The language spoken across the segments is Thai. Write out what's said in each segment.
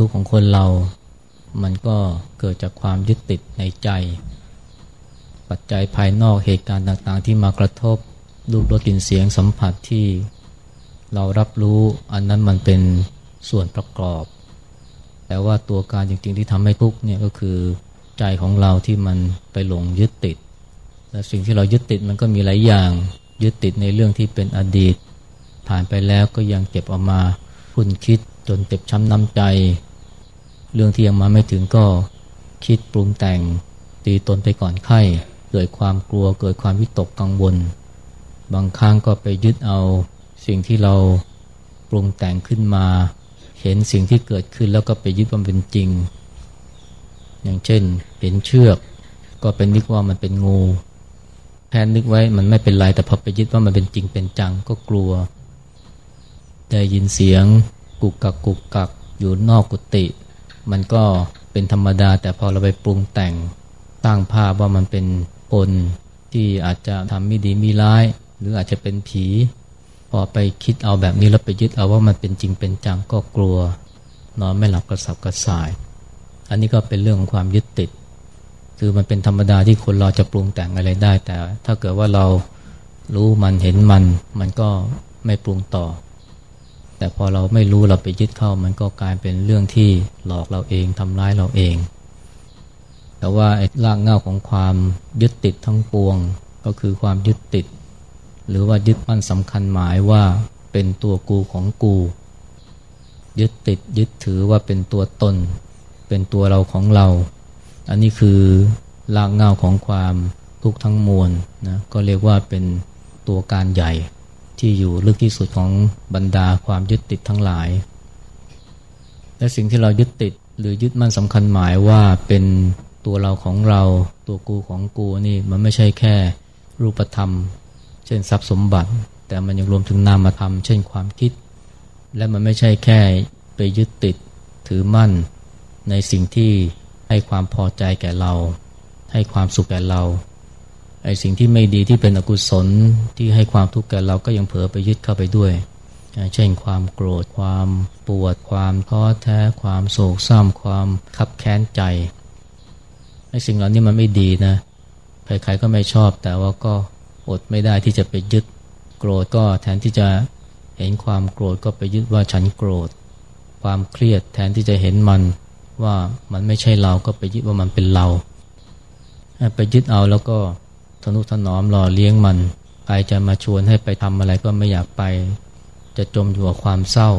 ทุกข์ของคนเรา มันก็เกิดจากความยึดติดในใจ ปัจจัยภายนอกเหตุการณ์ต่างๆ ที่มากระทบรูปรสกลิ่นเสียงสัมผัสที่เรารับรู้อันนั้นมันเป็นส่วนประกอบ แต่ว่าตัวการจริงๆที่ทำให้ทุกข์เนี่ยก็คือใจของเราที่มันไปหลงยึดติด และสิ่งที่เรายึดติดมันก็มีหลายอย่างยึดติดในเรื่องที่เป็นอดีต ผ่านไปแล้วก็ยังเก็บเอามาคุ้นคิดจนเจ็บช้ำน้ำใจ เรื่องที่ยังมาไม่ถึงก็คิดปรุงแต่งตีตนไปก่อนไข้ เกิดความกลัวเกิดความวิตกกังวล บางครั้งก็ไปยึดเอาสิ่งที่เราปรุงแต่งขึ้นมา เห็นสิ่งที่เกิดขึ้นแล้วก็ไปยึดมันเป็นจริง อย่างเช่น เห็นเชือก ก็เป็นนึกว่ามันเป็นงูแทนนึกไว้มันไม่เป็นไรแต่พอไปยึดว่ามันเป็นจริงเป็นจังก็กลัว ได้ยินเสียงกุกกักกุกกักอยู่นอกกุฏิ มันก็เป็นธรรมดา แต่พอเราไปปรุงแต่งตั้งภาพว่ามันเป็นคนที่อาจจะทำไม่ดีมีร้าย หรืออาจจะเป็นผี พอไปคิดเอาแบบนี้แล้วไปยึดเอาว่ามันเป็นจริงเป็นจังก็กลัวนอนไม่หลับกระสับกระส่าย อันนี้ก็เป็นเรื่องของความยึดติด คือมันเป็นธรรมดาที่คนเราจะปรุงแต่งอะไรได้ แต่ถ้าเกิดว่าเรารู้มันเห็นมัน มันก็ไม่ปรุงต่อ แต่พอเราไม่รู้เราไปยึดเข้า มันก็กลายเป็นเรื่องที่หลอกเราเองทำร้ายเราเอง แต่ว่าไอ้รากเหง้าของความยึดติดทั้งปวง ก็คือความยึดติด หรือว่ายึดมั่นสำคัญหมายว่าเป็นตัวกูของกู ยึดติดยึดถือว่าเป็นตัวตน เป็นตัวเราของเรา อันนี้คือรากเหง้าของความทุกข์ทั้งมวลนะก็เรียกว่าเป็นตัวการใหญ่ ที่อยู่ลึกที่สุดของบรรดาความยึดติดทั้งหลาย และสิ่งที่เรายึดติดหรือยึดมั่นสำคัญหมายว่าเป็นตัวเราของเราตัวกูของกูนี่มันไม่ใช่แค่รูปธรรม เช่นทรัพย์สมบัติ แต่มันยังรวมถึงนามธรรม เช่นความคิด และมันไม่ใช่แค่ไปยึดติดถือมั่น ในสิ่งที่ให้ความพอใจแก่เรา ให้ความสุขแก่เรา ไอ้สิ่งที่ไม่ดีที่เป็นอกุศลที่ให้ความทุกข์แก่เราก็ยังเผลอไปยึดเข้าไปด้วยเช่นความโกรธความปวด ความท้อแท้ ความโศกเศร้าความขับแค้นใจไอ้สิ่งเหล่านี้มันไม่ดีนะใครๆก็ไม่ชอบ แต่ว่าก็อดไม่ได้ที่จะไปยึดโกรธก็แทนที่จะเห็นความโกรธก็ไปยึดว่าฉันโกรธ ความเครียดแทนที่จะเห็นมันว่ามันไม่ใช่เราก็ไปยึดว่ามันเป็นเรา ไปยึดเอาแล้วก็ ทนุถนอมหล่อเลี้ยงมันใครจะมาชวนให้ไปทำอะไรก็ไม่อยากไป จะจมอยู่กับความเศร้า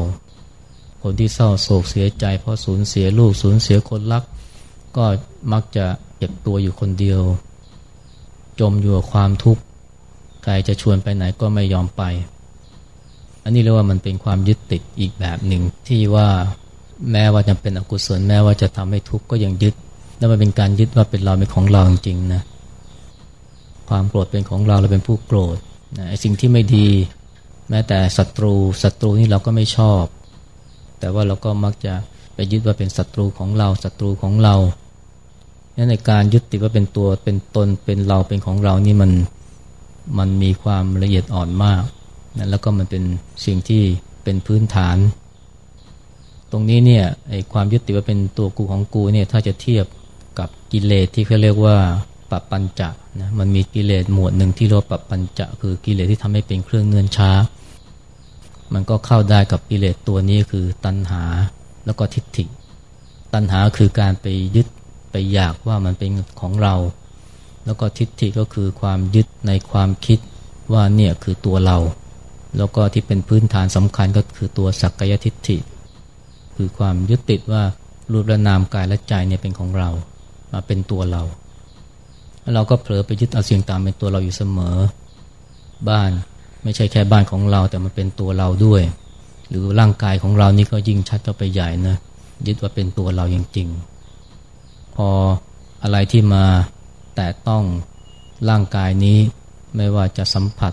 คนที่เศร้าโศกเสียใจ เพราะสูญเสียลูกสูญเสียคนรัก ก็มักจะเก็บตัวอยู่คนเดียว จมอยู่กับความทุกข์ใครจะชวนไปไหนก็ไม่ยอมไป อันนี้เรียกว่ามันเป็นความยึดติดอีกแบบหนึ่งที่ว่าแม้ว่าจะเป็นอกุศลแม้ว่าจะทำให้ทุกข์ก็ยังยึด แล้วมันเป็นการยึดว่าเป็นเราเป็นของเราจริงๆนะ ความโกรธเป็นของเราเราเป็นผู้โกรธนะไอ้สิ่งที่ไม่ดี แม้แต่ศัตรูศัตรูนี่เราก็ไม่ชอบ แต่ว่าเราก็มักจะไปยึดว่าเป็นศัตรูของเราศัตรูของเรานั่นในการยึดติดว่าเป็นตัวเป็นตนเป็นเราเป็นของเรานี่มันมันมีความละเอียดอ่อนมากนะแล้วก็มันเป็นสิ่งที่เป็นพื้นฐาน ตรงนี้เนี่ยไอ้ความยึดติดว่าเป็นตัวกูของกูเนี่ยถ้าจะเทียบกับกิเลสที่เขาเรียกว่าปัปปัญจะ นะมันมีกิเลสหมวดหนึ่งที่เรียกปัปปัญจะคือกิเลสที่ทำให้เป็นเครื่องเนื่นช้า มันก็เข้าได้กับกิเลสตัวนี้คือตัณหาแล้วก็ทิฏฐิ ตัณหาคือการไปยึดไปอยากว่ามันเป็นของเรา แล้วก็ทิฏฐิก็คือความยึดในความคิดว่าเนี่ยคือตัวเรา แล้วก็ที่เป็นพื้นฐานสำคัญก็คือตัวสักกายทิฏฐิ คือความยึดติดว่ารูปและนามกายและใจเนี่ยเป็นของเรามาเป็นตัวเรา เราก็เผลอไปยึดเอาสิ่งต่างเป็นตัวเราอยู่เสมอ บ้านไม่ใช่แค่บ้านของเราแต่มันเป็นตัวเราด้วย หรือร่างกายของเรานี่ก็ยิ่งชัดเข้าไปใหญ่นะยึดว่าเป็นตัวเราจริงๆพออะไรที่มาแต่ต้องร่างกายนี้ไม่ว่าจะสัมผัส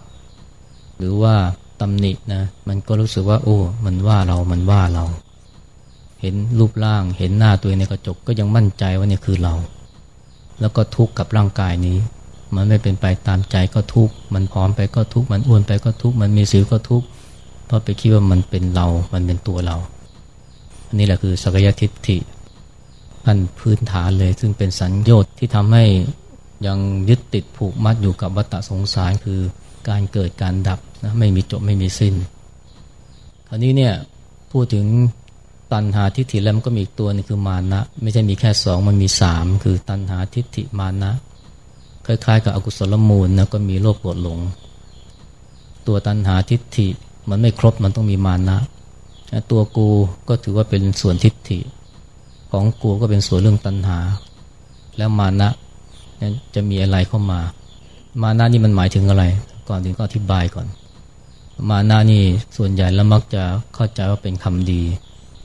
หรือว่าตำหนินะมันก็รู้สึกว่า โอ้ มันว่าเรามันว่าเรา เห็นรูปร่างเห็นหน้าตัวเองในกระจกก็ยังมั่นใจว่านี่คือเรา แล้วก็ทุกข์กับร่างกายนี้ มันไม่เป็นไปตามใจก็ทุกข์มันผอมไปก็ทุกข์มันอ้วนไปก็ทุกข์มันมีสิวก็ทุกข์เพราะไปคิดว่ามันเป็นเรา มันเป็นตัวเรา อันนี้แหละคือสักยทิฏฐิอันพื้นฐานเลย ซึ่งเป็นสัญญต์ที่ทำให้ยังยึดติดผูกมัดอยู่กับวัฏสงสารคือการเกิดการดับนะไม่มีจบไม่มีสิ้น คราวนี้เนี่ยพูดถึง ตัณหาทิฏฐิแล้วมันก็มีอีกตัวนึงคือมานะ ไม่ใช่มีแค่สองมันมีสามคือตัณหาทิฏฐิมานะคล้ายๆกับอกุศลมูลนะก็มีโลภโกรธหลง ตัวตัณหาทิฏฐิมันไม่ครบมันต้องมีมานะ ตัวกูก็ถือว่าเป็นส่วนทิฏฐิ ของกูก็เป็นส่วนเรื่องตัณหา แล้วมานะจะมีอะไรเข้ามา มานะนี่มันหมายถึงอะไร ก่อนถึงก็อธิบายก่อน มานะนี่ส่วนใหญ่แล้วมักจะเข้าใจว่าเป็นคำดี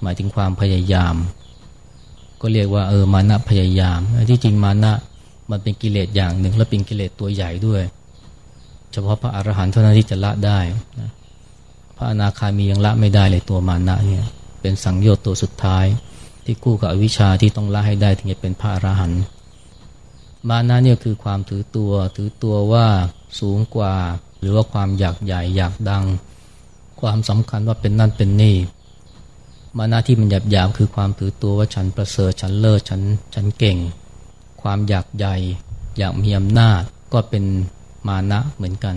หมายถึงความพยายาม ก็เรียกว่าเออมานะพยายามที่จริงมานะมันเป็นกิเลสอย่างหนึ่ง และเป็นกิเลสตัวใหญ่ด้วย เฉพาะพระอรหันต์เท่านั้นที่จะละได้นะพระอนาคามียังละไม่ได้เลยตัวมานะเนี่ยเป็นสังโยชน์ตัวสุดท้าย ที่คู่กับวิชชาที่ต้องละให้ได้ถึงจะเป็นพระอรหันต์มานะเนี่ยคือความถือตัว ถือตัวว่าสูงกว่า หรือว่าความอยากใหญ่อยากดัง ความสำคัญว่าเป็นนั่นเป็นนี่ มานะที่มันหยาบหยาบคือความถือตัวว่าฉันประเสริฐฉันเลิศฉันฉันเก่ง ความอยากใหญ่อยากมีอำนาจก็เป็นมานะเหมือนกัน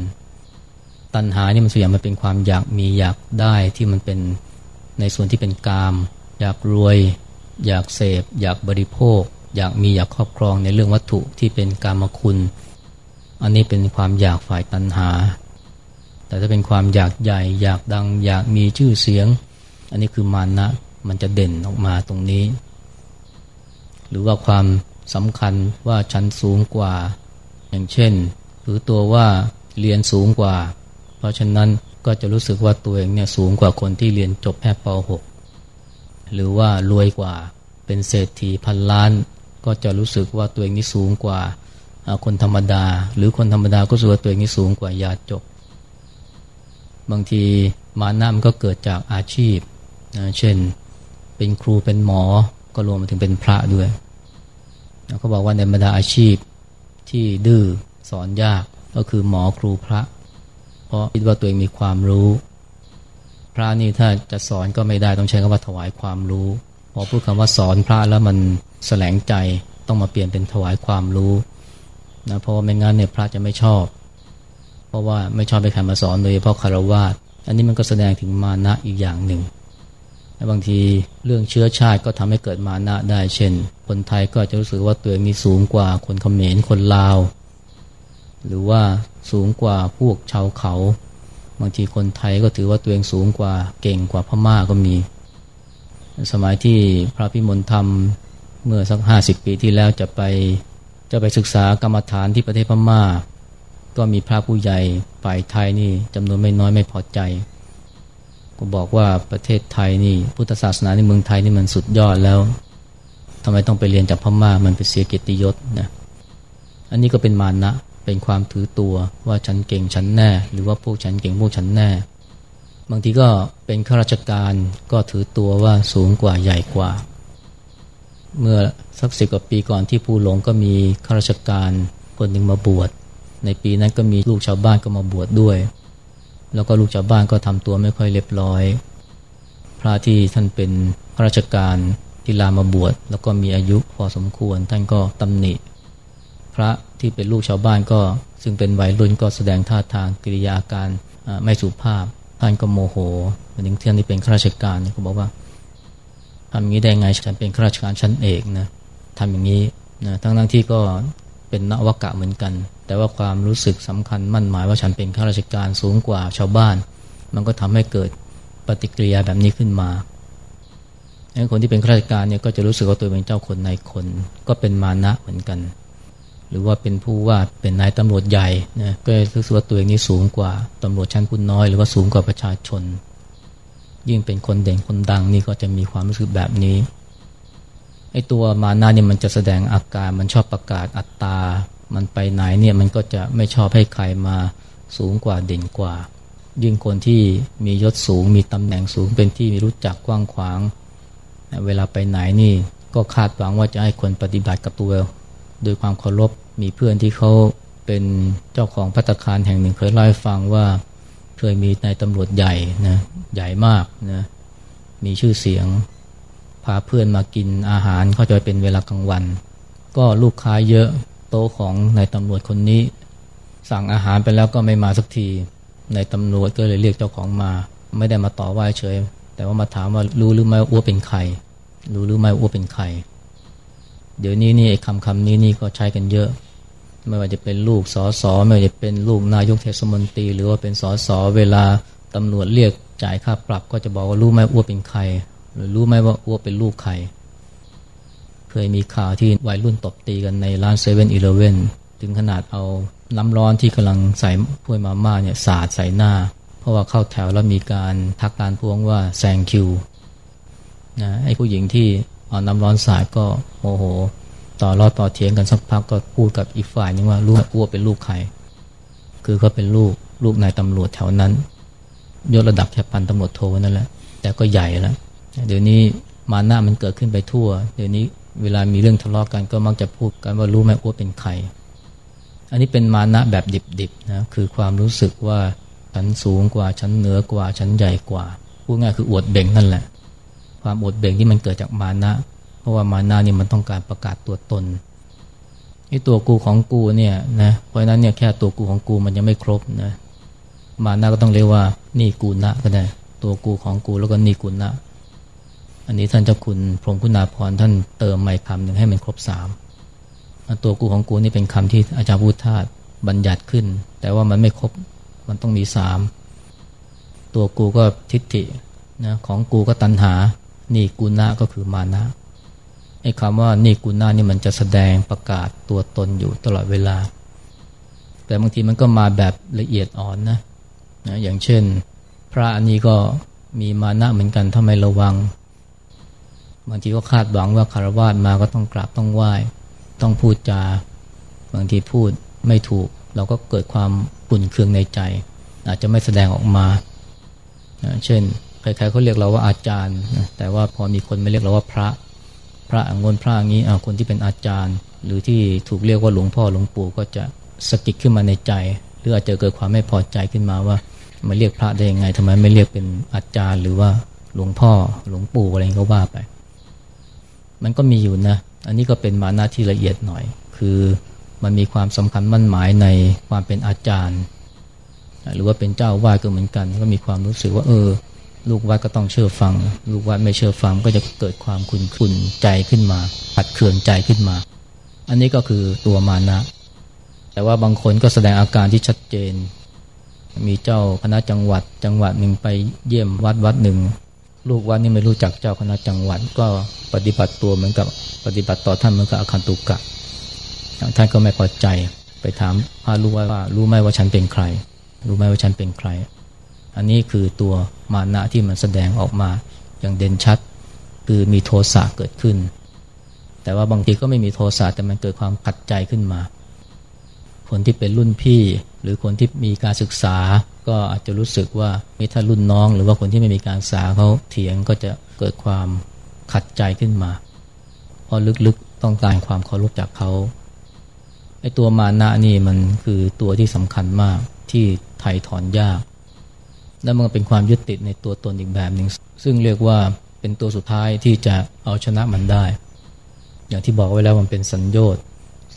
ตัณหานี่มันส่วนใหญ่มันเป็นความอยากมีอยากได้ที่มันเป็นในส่วนที่เป็นกาม อยากรวย อยากเสพ อยากบริโภค อยากมีอยากครอบครองในเรื่องวัตถุที่เป็นกามคุณ อันนี้เป็นความอยากฝ่ายตัณหา แต่ถ้าเป็นความอยากใหญ่ อยากดัง อยากมีชื่อเสียง อันนี้คือมานะมันจะเด่นออกมาตรงนี้ หรือว่าความสำคัญว่าชั้นสูงกว่า อย่างเช่นถือตัวว่าเรียนสูงกว่า เพราะฉะนั้นก็จะรู้สึกว่าตัวเองเนี่ยสูงกว่าคนที่เรียนจบแค่ป .6 หรือว่ารวยกว่าเป็นเศรษฐีพันล้าน ก็จะรู้สึกว่าตัวเองนี่สูงกว่าคนธรรมดา หรือคนธรรมดาก็รู้สึกว่าตัวเองนี่สูงกว่าญาติจบางทีมานะมันก็เกิดจากอาชีพ นะเช่นเป็นครูเป็นหมอก็รวมมาถึงเป็นพระด้วยเขาบอกว่าในบรรดาอาชีพที่ดื้อสอนยากก็คือหมอครูพระ เพราะคิดว่าตัวเองมีความรู้ พระนี่ถ้าจะสอนก็ไม่ได้ต้องใช้คำว่าถวายความรู้ พอพูดคำว่าสอนพระแล้วมันแสลงใจต้องมาเปลี่ยนเป็นถวายความรู้นะเพราะว่าไม่งั้นเนี่ยพระจะไม่ชอบ เพราะว่าไม่ชอบไปใครมาสอนโดยเฉพาะคารวะอันนี้มันก็แสดงถึงมานะอีกอย่างหนึ่ง บางทีเรื่องเชื้อชาติก็ทำให้เกิดมานะได้ เช่น คนไทยก็จะรู้สึกว่าตัวเองนี่สูงกว่าคนเขมรคนลาว หรือว่าสูงกว่าพวกชาวเขา บางทีคนไทยก็ถือว่าตัวเองสูงกว่าเก่งกว่าพม่าก็มี สมัยที่พระพิมลธรรมเมื่อสักห้าสิบปีที่แล้วจะไปจะไปศึกษากรรมฐานที่ประเทศพม่า ก็มีพระผู้ใหญ่ฝ่ายไทยนี่จำนวนไม่น้อยไม่พอใจ ก็บอกว่าประเทศไทยนี่พุทธศาสนาในเมืองไทยนี่มันสุดยอดแล้วทำไมต้องไปเรียนจากพม่ามันไปเสียเกียรติยศนะอันนี้ก็เป็นมานะเป็นความถือตัวว่าฉันเก่งฉันแน่ หรือว่าพวกฉันเก่งพวกฉันแน่ บางทีก็เป็นข้าราชการก็ถือตัวว่าสูงกว่าใหญ่กว่า เมื่อสักสิบกว่าปีก่อนที่ภูหลงก็มีข้าราชการคนหนึ่งมาบวชในปีนั้นก็มีลูกชาวบ้านก็มาบวชดด้วย แล้วก็ลูกชาวบ้านก็ทำตัวไม่ค่อยเรียบร้อย พระที่ท่านเป็นข้าราชการที่ลามาบวชแล้วก็มีอายุพอสมควรท่านก็ตำหนิ พระที่เป็นลูกชาวบ้านก็ซึ่งเป็นวัยรุ่นก็แสดงท่าทางกิริยาการไม่สุภาพ ท่านก็โมโหถึงเที่ยนที่เป็นข้าราชการเขาบอกว่าทำอย่างนี้ได้ไงฉันเป็นข้าราชการชั้นเอกนะทำอย่างนี้นะทั้งทั้งที่ก็เป็นนวกะเหมือนกัน แต่ว่าความรู้สึกสำคัญมั่นหมายว่าฉันเป็นข้าราชการสูงกว่าชาวบ้าน มันก็ทำให้เกิดปฏิกิริยาแบบนี้ขึ้นมาคนที่เป็นข้าราชการเนี่ยก็จะรู้สึกว่าตัวเป็นเจ้าคนนายคน ก็เป็นมานะเหมือนกัน หรือว่าเป็นผู้ว่าเป็นนายตำรวจใหญ่นะก็รู้สึกว่าตัวเองนี้สูงกว่าตำรวจชั้นผู้น้อย หรือว่าสูงกว่าประชาชน ยิ่งเป็นคนเด่นคนดังนี่ก็จะมีความรู้สึกแบบนี้ไอ้ตัวมานาเนี่ยมันจะแสดงอาการมันชอบประกาศอัตตา มันไปไหนเนี่ยมันก็จะไม่ชอบให้ใครมาสูงกว่าเด่นกว่า ยิ่งคนที่มียศสูงมีตำแหน่งสูงเป็นที่มีรู้จักกว้างขวาง เวลาไปไหนนี่ก็คาดหวังว่าจะให้คนปฏิบัติกับตัวโดยความเคารพมีเพื่อนที่เขาเป็นเจ้าของพัตคารแห่งหนึ่งเคยเล่าให้ฟังว่าเคยมีนายตำรวจใหญ่นะใหญ่มากนะมีชื่อเสียง พาเพื่อนมากินอาหารเขาจะเป็นเวลากลางวัน ก็ลูกค้าเยอะ โต๊ะของนายตำรวจคนนี้ สั่งอาหารไปแล้วก็ไม่มาสักทีนายตำรวจก็เลยเรียกเจ้าของมา ไม่ได้มาต่อว่าเฉย แต่ว่ามาถามว่ารู้หรือไม่ว่าอ้วเป็นใครรู้หรือไม่ว่าอ้วเป็นใครเดี๋ยวนี้นี่คำคำนี้นี่ก็ใช้กันเยอะ ไม่ว่าจะเป็นลูกสอสอไม่ว่าจะเป็นลูกนายกเทศมนตรี หรือว่าเป็นสอสอเวลาตำรวจเรียกจ่ายค่าปรับก็จะบอกว่ารู้ไหมอ้วเป็นใคร หรือรู้ไหมว่าอ้วเป็นลูกใคร เคยมีข่าวที่วัยรุ่นตบตีกันในร้านเซเว่นอีเลเว่นถึงขนาดเอาน้ำร้อนที่กำลังใส่ถ้วยมาม่าเนี่ยสาดใส่หน้า เพราะว่าเข้าแถวแล้วมีการทักการพวงว่าแซงคิวนะไอ้ผู้หญิงที่เอาน้ำร้อนสาดก็โมโห ต่อรอต่อเถียงกันสักพักก็พูดกับอีกฝ่ายนึงว่าลูกอ้วเป็นลูกใคร คือเขาเป็นลูกลูกนายตำรวจแถวนั้นยศระดับแค่พันตำรวจโทนั่นแหละแต่ก็ใหญ่แล้วเดี๋ยวนี้มาหน้ามันเกิดขึ้นไปทั่ว เดี๋ยวนี้ เวลามีเรื่องทะเลาะกกันก็มักจะพูดกันว่ารู้ไหมอ้วเป็นใคร อันนี้เป็นมานะแบบดิบๆนะคือความรู้สึกว่าฉันสูงกว่าฉันเหนือกว่าฉันใหญ่กว่าพูดง่ายคืออวดเบ่งนั่นแหละ ความอวดเบ่งที่มันเกิดจากมานะ เพราะว่ามานะนี่มันต้องการประกาศตัวตนไอ้ตัวกูของกูเนี่ยนะเพราะฉะนั้นเนี่ยแค่ตัวกูของกูมันยังไม่ครบนะมานะก็ต้องเรียกว่านี่กูนะก็ได้ ตัวกูของกูแล้วก็นี่กูนะ อันนี้ท่านเจ้าคุณพรมคุณาพรท่านเติมไม่คำหนึ่งให้มันครบสามตัวกูของกูนี่เป็นคำที่อาจารย์พุทธาสบัญญัติขึ้น แต่ว่ามันไม่ครบมันต้องมีสามตัวกูก็ทิฏฐินะของกูก็ตัณหา นี่กูนะก็คือมานะไอ้คำว่านี่กูนะนี่มันจะแสดงประกาศตัวตนอยู่ตลอดเวลา แต่บางทีมันก็มาแบบละเอียดอ่อนนะนะอย่างเช่น พระอันนี้ก็มีมานะเหมือนกันถ้าไม่ระวัง บางทีก็คาดหวังว่าคารวะมาก็ต้องกราบต้องไหว้ ต้องพูดจา บางทีพูดไม่ถูก เราก็เกิดความปุ่นเคืองในใจ อาจจะไม่แสดงออกมา เช่นใครๆเขาเรียกเราว่าอาจารย์ แต่ว่าพอมีคนไม่เรียกเราว่าพระ พระองค์พระอย่างนี้คนที่เป็นอาจารย์ หรือที่ถูกเรียกว่าหลวงพ่อหลวงปู่ก็จะสะกิดขึ้นมาในใจ หรืออาจจะเกิดความไม่พอใจขึ้นมาว่ามาเรียกพระได้ยังไงทำไมไม่เรียกเป็นอาจารย์ หรือว่าหลวงพ่อหลวงปู่อะไรก็ว่าไป มันก็มีอยู่นะ อันนี้ก็เป็นมาน้าที่ละเอียดหน่อย คือมันมีความสำคัญมั่นหมายในความเป็นอาจารย์ หรือว่าเป็นเจ้าวาดก็เหมือนกัน ก็มีความรู้สึกว่าเออ ลูกวัดก็ต้องเชื่อฟัง ลูกวัดไม่เชื่อฟังก็จะเกิดความขุนขุนใจขึ้นมาปัดเคืองใจขึ้นมา อันนี้ก็คือตัวมานะ แต่ว่าบางคนก็แสดงอาการที่ชัดเจน มีเจ้าคณะจังหวัดจังหวัดหนึ่งไปเยี่ยมวัดวัดหนึ่ง ลูกวัดนี่ไม่รู้จักเจ้าคณะจังหวัด ก็ปฏิบัติตัวเหมือนกับปฏิบัติต่อท่านเหมือนกับอาคันตุกะท่านก็ไม่พอใจ ไปถามพระลูกว่า รู้ไหมว่าฉันเป็นใคร รู้ไหมว่าฉันเป็นใคร อันนี้คือตัวมานะที่มันแสดงออกมาอย่างเด่นชัด คือมีโทสะเกิดขึ้น แต่ว่าบางทีก็ไม่มีโทสะแต่มันเกิดความขัดใจขึ้นมา คนที่เป็นรุ่นพี่ หรือคนที่มีการศึกษาก็อาจจะรู้สึกว่ามีถ้ารุ่นน้อง หรือว่าคนที่ไม่มีการศึกษาเขาเถียงก็จะเกิดความขัดใจขึ้นมา เพราะลึกๆต้องการความเคารพจากเขาไอ้ตัวมานะนี่มันคือตัวที่สำคัญมากที่ไถ่ถอนยาก และมันเป็นความยึดติดในตัวตนอีกแบบหนึ่งซึ่งเรียกว่าเป็นตัวสุดท้ายที่จะเอาชนะมันได้ อย่างที่บอกไว้แล้วมันเป็นสัญญน์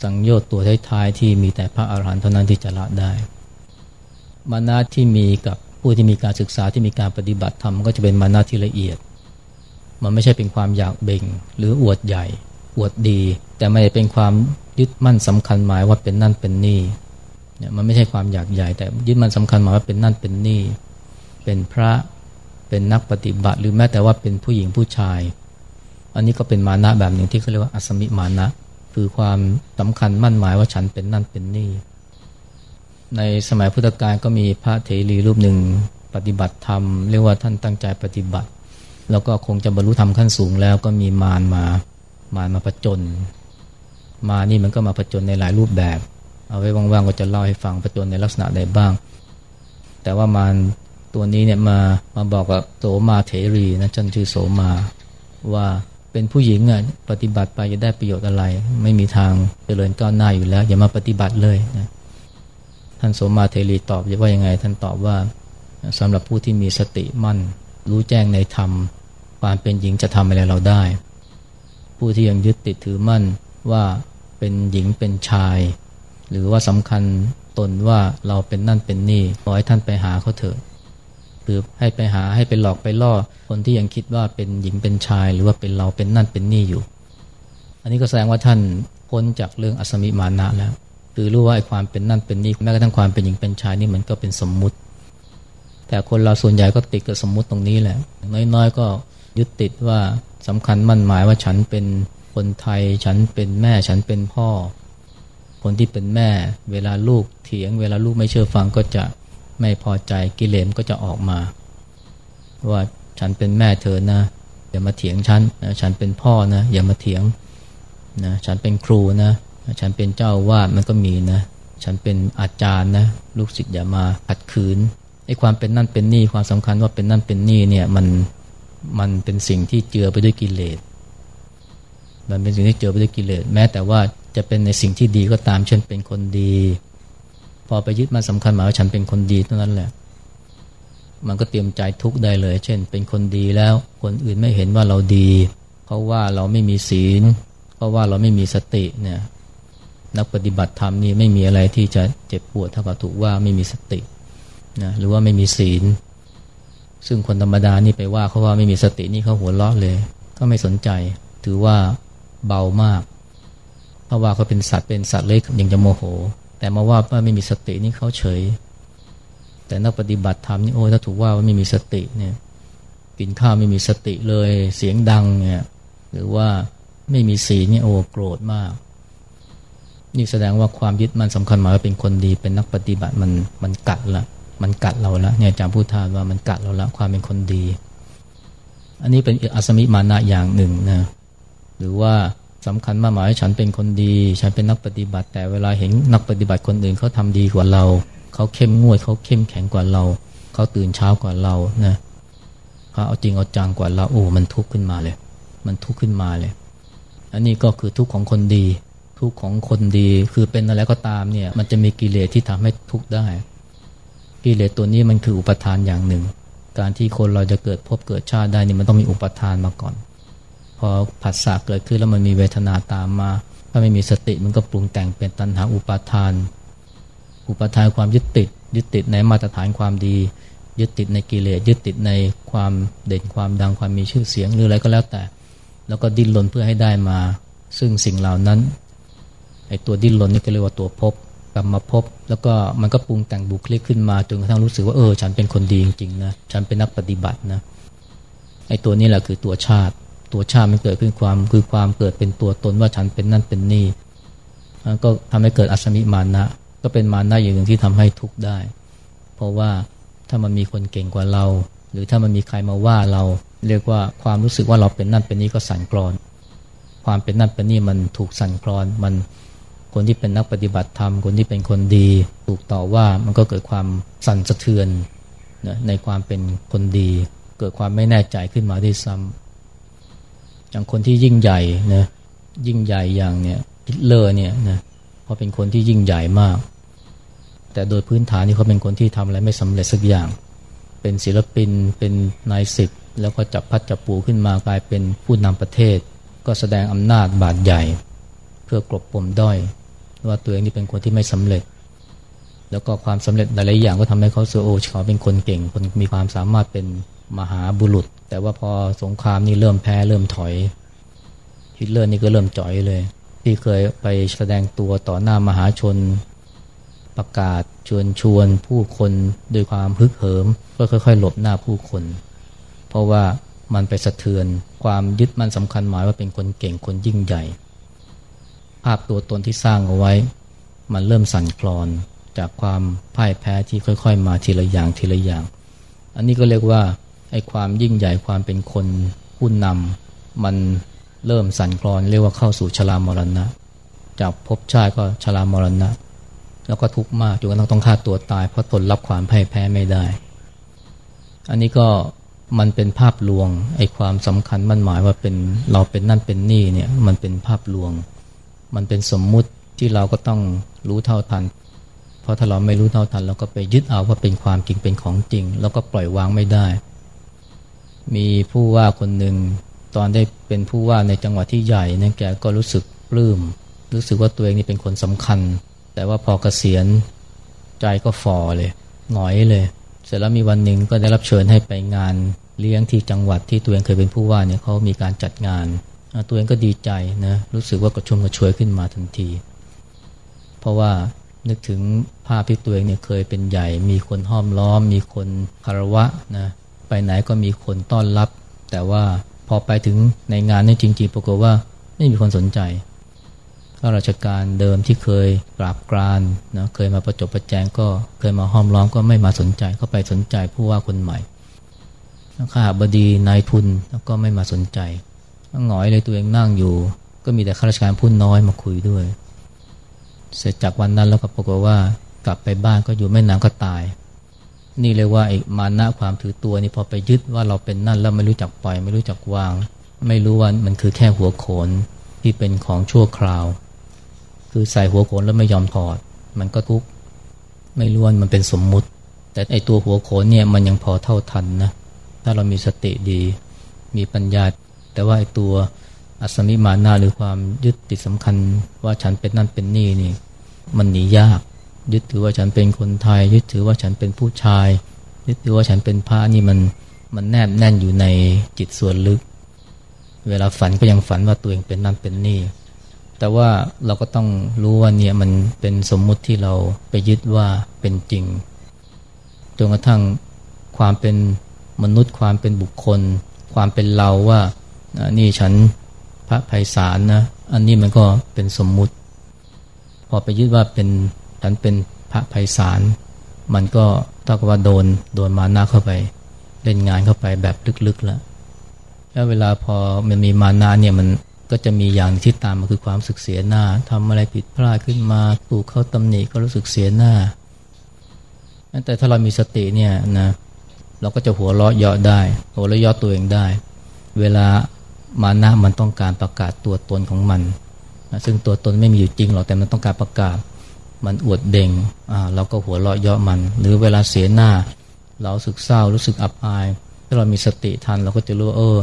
สังโยชน์ตัวท้ายๆที่มีแต่พระอาหารหันต์เท่านั้นที่จะละได้ มานะที่มีกับผู้ที่มีการศึกษาที่มีการปฏิบัติธรรมก็จะเป็นมานะที่ละเอียด มันไม่ใช่เป็นความอยากเบ่ง หรืออวดใหญ่ อวดดี แต่ไม่ได้เป็นความยึดมั่นสำคัญหมายว่าเป็นนั่นเป็นนี่เนี่ยมันไม่ใช่ความอยากใหญ่ แต่ยึดมั่นสำคัญหมายว่าเป็นนั่นเป็นนี่ เป็นพระเป็นนักปฏิบัติ หรือแม้แต่ว่าเป็นผู้หญิงผู้ชาย อันนี้ก็เป็นมานะแบบหนึ่งที่เขาเรียกว่าอสมิมานะ คือความสำคัญมั่นหมายว่าฉันเป็นนั่นเป็นนี่ ในสมัยพุทธกาลก็มีพระเถรีรูปหนึ่งปฏิบัติธรรม เรียกว่าท่านตั้งใจปฏิบัติ แล้วก็คงจะบรรลุธรรมขั้นสูงแล้วก็มีมารมามารมาผจญมานี่มันก็มาผจญในหลายรูปแบบ เอาไว้ว่างๆก็จะเล่าให้ฟังผจญในลักษณะใดบ้าง แต่ว่ามารตัวนี้เนี่ยมามาบอกกับโสมาเถรีนะจันชื่อโสมาว่า เป็นผู้หญิงอะปฏิบัติไปจะได้ประโยชน์อะไร ไม่มีทางเจริญก้าวหน้าอยู่แล้ว อย่ามาปฏิบัติเลยนะท่านสมมาเทรีตอบว่ายังไง ท่านตอบว่าสำหรับผู้ที่มีสติมั่น รู้แจ้งในธรรมความเป็นหญิงจะทำอะไรเราได้ ผู้ที่ยังยึดติดถือมั่นว่าเป็นหญิงเป็นชาย หรือว่าสำคัญตนว่าเราเป็นนั่นเป็นนี่ขอให้ท่านไปหาเขาเถอะือให้ไปหาให้ไปหลอกไปล่อ คนที่ยังคิดว่าเป็นหญิงเป็นชาย หรือว่าเป็นเราเป็นนั่นเป็นนี่อยู่ อันนี้ก็แสดงว่าท่านพ้นจากเรื่องอสมิมานะแล้ว คือรู้ว่าไอ้ความเป็นนั่นเป็นนี่แม้กระทั่งความเป็นหญิงเป็นชายนี่มันก็เป็นสมมุติ แต่คนเราส่วนใหญ่ก็ติดกับสมมุติตรงนี้แหละ น้อยๆก็ยึดติดว่าสำคัญมั่นหมายว่าฉันเป็นคนไทย ฉันเป็นแม่ ฉันเป็นพ่อ คนที่เป็นแม่ เวลาลูกเถียง เวลาลูกไม่เชื่อฟังก็จะ ไม่พอใจกิเลสก็จะออกมา ว่าฉันเป็นแม่เธอนะ อย่ามาเถียงฉันนะฉันเป็นพ่อนะอย่ามาเถียงนะฉันเป็นครูนะ ฉันเป็นเจ้าวาดมันก็มีนะ ฉันเป็นอาจารย์นะ ลูกศิษย์อย่ามาขัดขืนไอ้ความเป็นนั่นเป็นนี่ความสำคัญว่าเป็นนั่นเป็นนี่เนี่ยมันมันเป็นสิ่งที่เจือไปด้วยกิเลสมันเป็นสิ่งที่เจือไปด้วยกิเลสแม้แต่ว่าจะเป็นในสิ่งที่ดีก็ตามเช่นเป็นคนดี พอไปยึดมาสำคัญหมายว่าฉันเป็นคนดีเท่านั้นแหละ มันก็เตรียมใจทุกได้เลย เช่น เป็นคนดีแล้วคนอื่นไม่เห็นว่าเราดีเขาว่าเราไม่มีศีลเพราะว่าเราไม่มีสติเนี่ยนักปฏิบัติธรรมนี่ไม่มีอะไรที่จะเจ็บปวดเท่ากับถูกว่าไม่มีสตินะหรือว่าไม่มีศีล ซึ่งคนธรรมดานี่ไปว่าเขาว่าไม่มีสตินี่เขาหัวเราะเลย ก็ไม่สนใจ ถือว่าเบามาก เพราะว่าเขาเป็นสัตว์เป็นสัตว์เล็กยังจะโมโห แต่มาว่าว่าไม่มีสตินี่เขาเฉย แต่นักปฏิบัติธรรมนี่โอ้ถ้าถูกว่าว่าไม่มีสติเนี่ยกินข้าวไม่มีสติเลยเสียงดังเนี่ยหรือว่าไม่มีศีลนี่โอ้โกรธมาก นี่แสดงว่าความยึดมันสำคัญหมายว่าเป็นคนดีเป็นนักปฏิบัติมันมันกัดละมันกัดเราละเนี่ยจำพูดทานว่ามันกัดเราละความเป็นคนดี อันนี้เป็นอัสมิมานะอย่างหนึ่งนะหรือว่า สำคัญมากหมายฉันเป็นคนดี ฉันเป็นนักปฏิบัติ แต่เวลาเห็นนักปฏิบัติคนอื่นเขาทำดีกว่าเรา เขาเข้มงวดเขาเข้มแข็งกว่าเรา เขาตื่นเช้ากว่าเรานะเขาเอาจริงเอาจังกว่าเราโอ้มันทุกข์ขึ้นมาเลย มันทุกข์ขึ้นมาเลย อันนี้ก็คือทุกข์ของคนดี ทุกข์ของคนดีคือเป็นอะไรก็ตามเนี่ย มันจะมีกิเลสที่ทำให้ทุกข์ได้ กิเลสตัวนี้มันคืออุปทานอย่างหนึ่ง การที่คนเราจะเกิดพบเกิดชาติได้นี่มันต้องมีอุปทานมาก่อน พอผัสสะเกิดขึ้นแล้วมันมีเวทนาตามมา ถ้าไม่มีสติมันก็ปรุงแต่งเป็นตัณหาอุปาทาน อุปาทานความยึดติด ยึดติดในมาตรฐานความดี ยึดติดในกิเลสยึดติดในความเด่นความดังความมีชื่อเสียงหรืออะไรก็แล้วแต่ แล้วก็ดิ้นรนเพื่อให้ได้มา ซึ่งสิ่งเหล่านั้นไอ้ตัวดิ้นรนนี่ก็เรียกว่าตัวพบกลับมาพบแล้วก็มันก็ปรุงแต่งบุคลิกขึ้นมาจนกระทั่งรู้สึกว่าเออ ฉันเป็นคนดีจริงๆนะฉันเป็นนักปฏิบัตินะไอ้ตัวนี้แหละคือตัวชาติ ตัวชาติมันเกิดขึ้นความคือความเกิดเป็นตัวตนว่าฉันเป็นนั่นเป็นนี่ก็ทำให้เกิดอัศมิมานะ ก็เป็นมานะอย่างหนึ่งที่ทำให้ทุกข์ได้ เพราะว่าถ้ามันมีคนเก่งกว่าเรา หรือถ้ามันมีใครมาว่าเราเรียกว่าความรู้สึกว่าเราเป็นนั่นเป็นนี่ก็สั่นคลอน ความเป็นนั่นเป็นนี่มันถูกสั่นคลอนมันคนที่เป็นนักปฏิบัติธรรม คนที่เป็นคนดี ถูกต่อว่ามันก็เกิดความสั่นสะเทือนนะในความเป็นคนดี เกิดความไม่แน่ใจขึ้นมาด้วยซ้ำ อย่างคนที่ยิ่งใหญ่นะยิ่งใหญ่อย่างเนี่ยฮิตเลอร์เนี่ยนะเพราะเป็นคนที่ยิ่งใหญ่มาก แต่โดยพื้นฐานนี่เขาเป็นคนที่ทำอะไรไม่สำเร็จสักอย่าง เป็นศิลปินเป็นนายสิบแล้วก็จับพัดจับปูขึ้นมากลายเป็นผู้นำประเทศ ก็แสดงอำนาจบาดใหญ่ เพื่อกลบปมด้อย ว่าตัวเองนี่เป็นคนที่ไม่สำเร็จ แล้วก็ความสำเร็จหลายๆอย่างก็ทำให้เขาเสือโอเขาเป็นคนเก่งคนมีความสามารถเป็น มหาบุรุษ แต่ว่าพอสงครามนี่เริ่มแพ้เริ่มถอยฮิตเลอร์นี่ก็เริ่มจ่อยเลย ที่เคยไปแสดงตัวต่อหน้ามหาชนประกาศชวนชวนผู้คนด้วยความฮึกเหิม ก็ค่อยๆ หลบหน้าผู้คน เพราะว่ามันไปสะเทือนความยึดมั่นสำคัญหมายว่าเป็นคนเก่งคนยิ่งใหญ่ ภาพตัวตนที่สร้างเอาไว้ มันเริ่มสั่นคลอนจากความพ่ายแพ้ที่ค่อย ๆ มาทีละอย่างทีละอย่าง อันนี้ก็เรียกว่า ไอ้ความยิ่งใหญ่ความเป็นคนผู้นำมันเริ่มสั่นคลอนเรียกว่าเข้าสู่ชรามรณะ จากภพชาติก็ชรามรณะ แล้วก็ทุกข์มากจนกระทั่งต้องฆ่าตัวตายเพราะทนรับความพ่ายแพ้ไม่ได้ อันนี้ก็มันเป็นภาพลวงไอ้ความสำคัญมันหมายว่าเป็นเราเป็นนั่นเป็นนี่เนี่ยมันเป็นภาพลวง มันเป็นสมมุติที่เราก็ต้องรู้เท่าทัน เพราะถ้าเราไม่รู้เท่าทันเราก็ไปยึดเอาว่าเป็นความจริงเป็นของจริง แล้วก็ปล่อยวางไม่ได้ มีผู้ว่าคนหนึ่งตอนได้เป็นผู้ว่าในจังหวัดที่ใหญ่เนี่ยแกก็รู้สึกปลื้มรู้สึกว่าตัวเองนี่เป็นคนสำคัญ แต่ว่าพอเกษียณใจก็ฝ่อเลยหงอยเลย เสร็จแล้วมีวันหนึ่งก็ได้รับเชิญให้ไปงานเลี้ยงที่จังหวัดที่ตัวเองเคยเป็นผู้ว่าเนี่ยเขามีการจัดงาน ตัวเองก็ดีใจนะรู้สึกว่ากระชุ่มกระชวยขึ้นมาทันที เพราะว่านึกถึงภาพที่ตัวเองเนี่ยเคยเป็นใหญ่ มีคนห้อมล้อม มีคนคารวะนะ ไปไหนก็มีคนต้อนรับ แต่ว่าพอไปถึงในงานนี่จริงๆปรากฏว่าไม่มีคนสนใจข้าราชการเดิมที่เคยปราบกรานนะเคยมาประจบประแจงก็เคยมาห้อมล้อมก็ไม่มาสนใจเข้าไปสนใจผู้ว่าคนใหม่ข้าบดีนายทุนก็ไม่มาสนใจหงอยเลยตัวเองนั่งอยู่ ก็มีแต่ข้าราชการพูดน้อยมาคุยด้วย เสร็จจากวันนั้นแล้วก็ปรากฏว่ากลับไปบ้านก็อยู่ไม่นานก็ตาย นี่เลยว่าไอ้มานะความถือตัวนี่พอไปยึดว่าเราเป็นนั่นแล้วไม่รู้จักปล่อย ไม่รู้จักวาง ไม่รู้ว่ามันคือแค่หัวโขนที่เป็นของชั่วคราว คือใส่หัวโขนแล้วไม่ยอมถอด มันก็ทุกข์ไม่รู้ว่ามันเป็นสมมุติ แต่ไอตัวหัวโขนเนี่ยมันยังพอเท่าทันนะถ้าเรามีสติดี มีปัญญา แต่ว่าไอ้ตัวอัศมิมานาหรือความยึดติดสำคัญว่าฉันเป็นนั่นเป็นนี่นี่ มันหนียาก ยึดถือว่าฉันเป็นคนไทย ยึดถือว่าฉันเป็นผู้ชาย ยึดถือว่าฉันเป็นพระนี่มันมันแนบแน่นอยู่ในจิตส่วนลึก เวลาฝันก็ยังฝันว่าตัวเองเป็นนั่นเป็นนี่ แต่ว่าเราก็ต้องรู้ว่าเนี่ยมันเป็นสมมุติที่เราไปยึดว่าเป็นจริงจนกระทั่งความเป็นมนุษย์ความเป็นบุคคล ความเป็นเราว่านี่ฉันพระภัยสารนะ อันนี้มันก็เป็นสมมุติ พอไปยึดว่าเป็น ฉันเป็นพระภัยสารมันก็เท่ากับว่าโดนโดนมานาเข้าไป เล่นงานเข้าไปแบบลึกๆแล้วแล้วเวลาพอมันมีมานาเนี่ยมันก็จะมีอย่างที่ตามมาคือความสึกเสียหน้าทำอะไรผิดพลาดขึ้นมาถูกเข้าตำหนิก็รู้สึกเสียหน้า แต่ถ้าเรามีสติเนี่ยนะเราก็จะหัวเราะเยาะได้ หัวเราะเยาะตัวเองได้ เวลามานะมันต้องการประกาศตัวตนของมันนะซึ่งตัวตนไม่มีอยู่จริงหรอกแต่มันต้องการประกาศ มันอวดเด่งอ่าเราก็หัวเราะเยาะมัน หรือเวลาเสียหน้า เราสึกเศร้ารู้สึกอับอาย ถ้าเรามีสติทันเราก็จะรู้เออ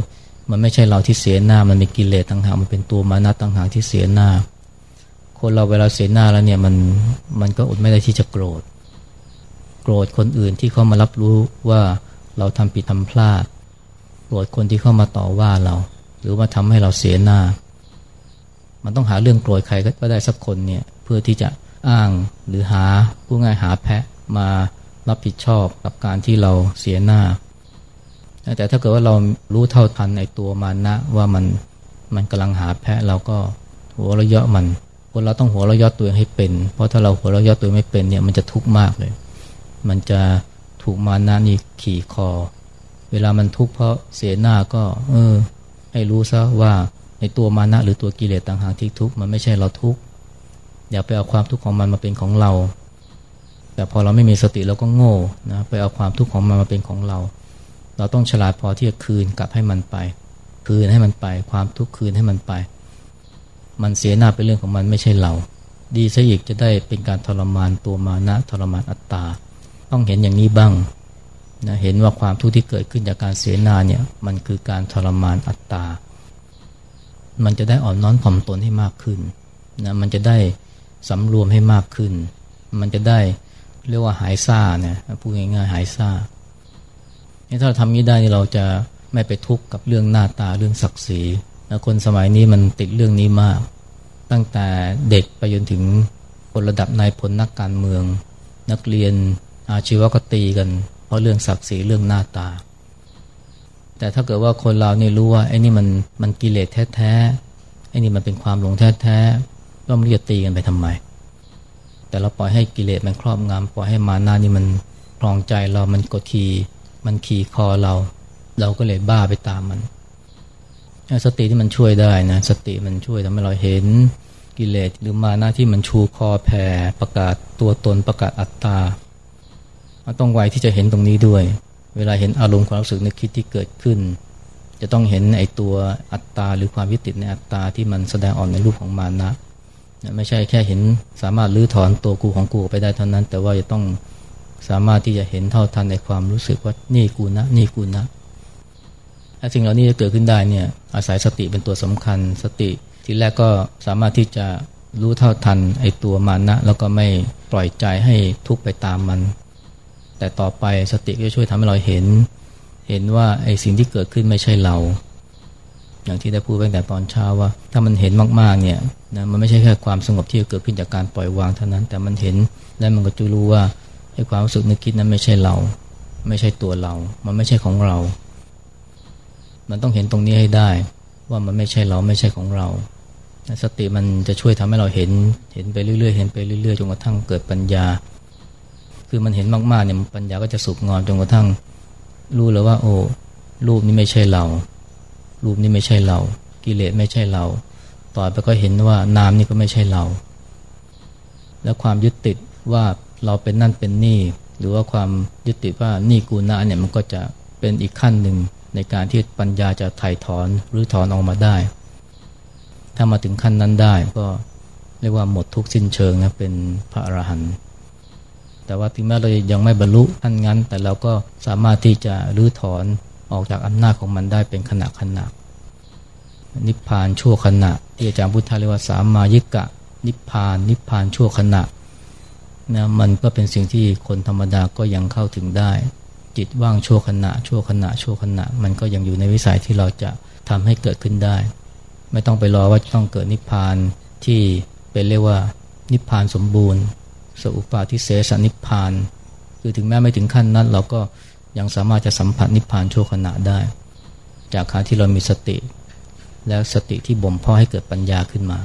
มันไม่ใช่เราที่เสียหน้า มันมีกิเลสต่างหากมันเป็นตัวมานะต่างหากที่เสียหน้า คนเราเวลาเสียหน้าแล้วเนี่ยมันมันก็อดไม่ได้ที่จะโกรธ โกรธคนอื่นที่เขามารับรู้ว่าเราทำผิดทำพลาด โกรธคนที่เข้ามาต่อว่าเรา หรือว่าทำให้เราเสียหน้า มันต้องหาเรื่องโกรธใครก็ได้สักคนเนี่ยเพื่อที่จะ อ้างหรือหาผู้ง่ายหาแพะมารับผิดชอบกับการที่เราเสียหน้า แต่ถ้าเกิดว่าเรารู้เท่าทันในตัวมันนะว่ามันมันกำลังหาแพะเราก็หัวเราะเยาะมันคนเราต้องหัวเราะเยาะตัวเองให้เป็น เพราะถ้าเราหัวเราะเยาะตัวเองไม่เป็นเนี่ยมันจะทุกข์มากเลย มันจะถูกมานะนี่ขี่คอ เวลามันทุกข์เพราะเสียหน้าก็ เออ ให้รู้ซะว่าในตัวมานะหรือตัวกิเลสต่างหากที่ทุกข์มันไม่ใช่เราทุกข์ อย่าไปเอาความทุกข์ของมันมาเป็นของเรา แต่พอเราไม่มีสติเราก็โง่นะไปเอาความทุกข์ของมันมาเป็นของเรา เราต้องฉลาดพอที่จะคืนกลับให้มันไป คืนให้มันไป ความทุกข์คืนให้มันไป มันเสียหน้าเป็นเรื่องของมันไม่ใช่เรา ดีซะอีกจะได้เป็นการทรมานตัวมานะทรมานอัตตา ต้องเห็นอย่างนี้บ้างนะเห็นว่าความทุกข์ที่เกิดขึ้นจากการเสียนาเนี่ยมันคือการทรมานอัตตา มันจะได้อ่อนน้อมถ่อมตนให้มากขึ้นนะมันจะได้ สำรวมให้มากขึ้น มันจะได้เรียกว่าหายซ่าเนี่ยพูดง่ายๆหายซ่าถ้าเราทำนี้ได้เราจะไม่ไปทุกข์กับเรื่องหน้าตาเรื่องศักดิ์ศรีนะคนสมัยนี้มันติดเรื่องนี้มาก ตั้งแต่เด็กไปจนถึงคนระดับนายพลนักการเมือง นักเรียนอาชีวะก็ตีกัน เพราะเรื่องศักดิ์ศรีเรื่องหน้าตา แต่ถ้าเกิดว่าคนเรานี่รู้ว่าไอ้นี่มันมันกิเลสแท้ๆไอ้นี่มันเป็นความหลงแท้ๆ ก็ไม่รู้จะตีกันไปทำไม แต่เราปล่อยให้กิเลสมันครอบงำปล่อยให้มานานี่มันคลองใจเรามันกดขี่มันขี่คอเรา เราก็เลยบ้าไปตามมันสติที่มันช่วยได้นะสติมันช่วยทำให้เราเห็นกิเลสหรือมานาที่มันชูคอแผ่ประกาศตัวตนประกาศอัตตาต้องไวที่จะเห็นตรงนี้ด้วย เวลาเห็นอารมณ์ความรู้สึกนึกคิดที่เกิดขึ้น จะต้องเห็นไอ้ตัวอัตตาหรือความยึดติดในอัตตาที่มันแสดงออกในรูปของมานะ ไม่ใช่แค่เห็นสามารถลื้อถอนตัวกูของกูไปได้เท่านั้น แต่ว่าจะต้องสามารถที่จะเห็นเท่าทันในความรู้สึกว่านี่กูนะ นี่กูนะถ้าสิ่งเหล่านี้จะเกิดขึ้นได้เนี่ยอาศัยสติเป็นตัวสำคัญ สติทีแรกก็สามารถที่จะรู้เท่าทันไอ้ตัวมานะ แล้วก็ไม่ปล่อยใจให้ทุกไปตามมัน แต่ต่อไปสติก็จะช่วยทำให้เราเห็น เห็นว่าไอ้สิ่งที่เกิดขึ้นไม่ใช่เรา อย่างที่ได้พูดไปแต่ตอนเช้าว่า ถ้ามันเห็นมากๆเนี่ยนะมันไม่ใช่แค่ความสงบที่เกิดขึ้นจากการปล่อยวางเท่านั้น แต่มันเห็นและมันก็จะรู้ว่าไอ้ความรู้สึกนึกคิดนั้นไม่ใช่เรา ไม่ใช่ตัวเรา มันไม่ใช่ของเรา มันต้องเห็นตรงนี้ให้ได้ ว่ามันไม่ใช่เราไม่ใช่ของเรา สติมันจะช่วยทำให้เราเห็นเห็นไปเรื่อยๆ เห็นไปเรื่อยๆจนกระทั่งเกิดปัญญา คือมันเห็นมากๆเนี่ยปัญญาก็จะสุกงอมจนกระทั่งรู้แล้วว่า โอ้รูปนี้ไม่ใช่เรา รูปนี้ไม่ใช่เรา กิเลสไม่ใช่เรา ต่อไปก็เห็นว่านามนี่ก็ไม่ใช่เรา แล้วความยึดติดว่าเราเป็นนั่นเป็นนี่ หรือว่าความยึดติดว่านี่กูนะเนี่ยมันก็จะเป็นอีกขั้นหนึ่งในการที่ปัญญาจะถ่ายถอนหรือถอนออกมาได้ ถ้ามาถึงขั้นนั้นได้ก็เรียกว่าหมดทุกสิ้นเชิงนะเป็นพระอรหันต์แต่ว่าถึงแม้เรายังไม่บรรลุขั้นนั้น แต่เราก็สามารถที่จะรื้อถอน ออกจากอำนาจของมันได้เป็นขณะขณะนิพพานชั่วขณะ ที่อาจารย์พุทธาเรียกว่าสามายิกะ นิพพาน นิพพานชั่วขณะนะมันก็เป็นสิ่งที่คนธรรมดาก็ยังเข้าถึงได้ จิตว่างชั่วขณะ ชั่วขณะ ชั่วขณะ มันก็ยังอยู่ในวิสัยที่เราจะทำให้เกิดขึ้นได้ ไม่ต้องไปรอว่าต้องเกิดนิพพานที่เป็นเรียกว่า นิพพานสมบูรณ์สุปาทิเสสนิพพาน คือถึงแม้ไม่ถึงขั้นนั้นเราก็ ยังสามารถจะสัมผัสนิพพานชั่วขณะได้ จากการที่เรามีสติ แล้วสติที่บ่มเพาะให้เกิดปัญญาขึ้นมา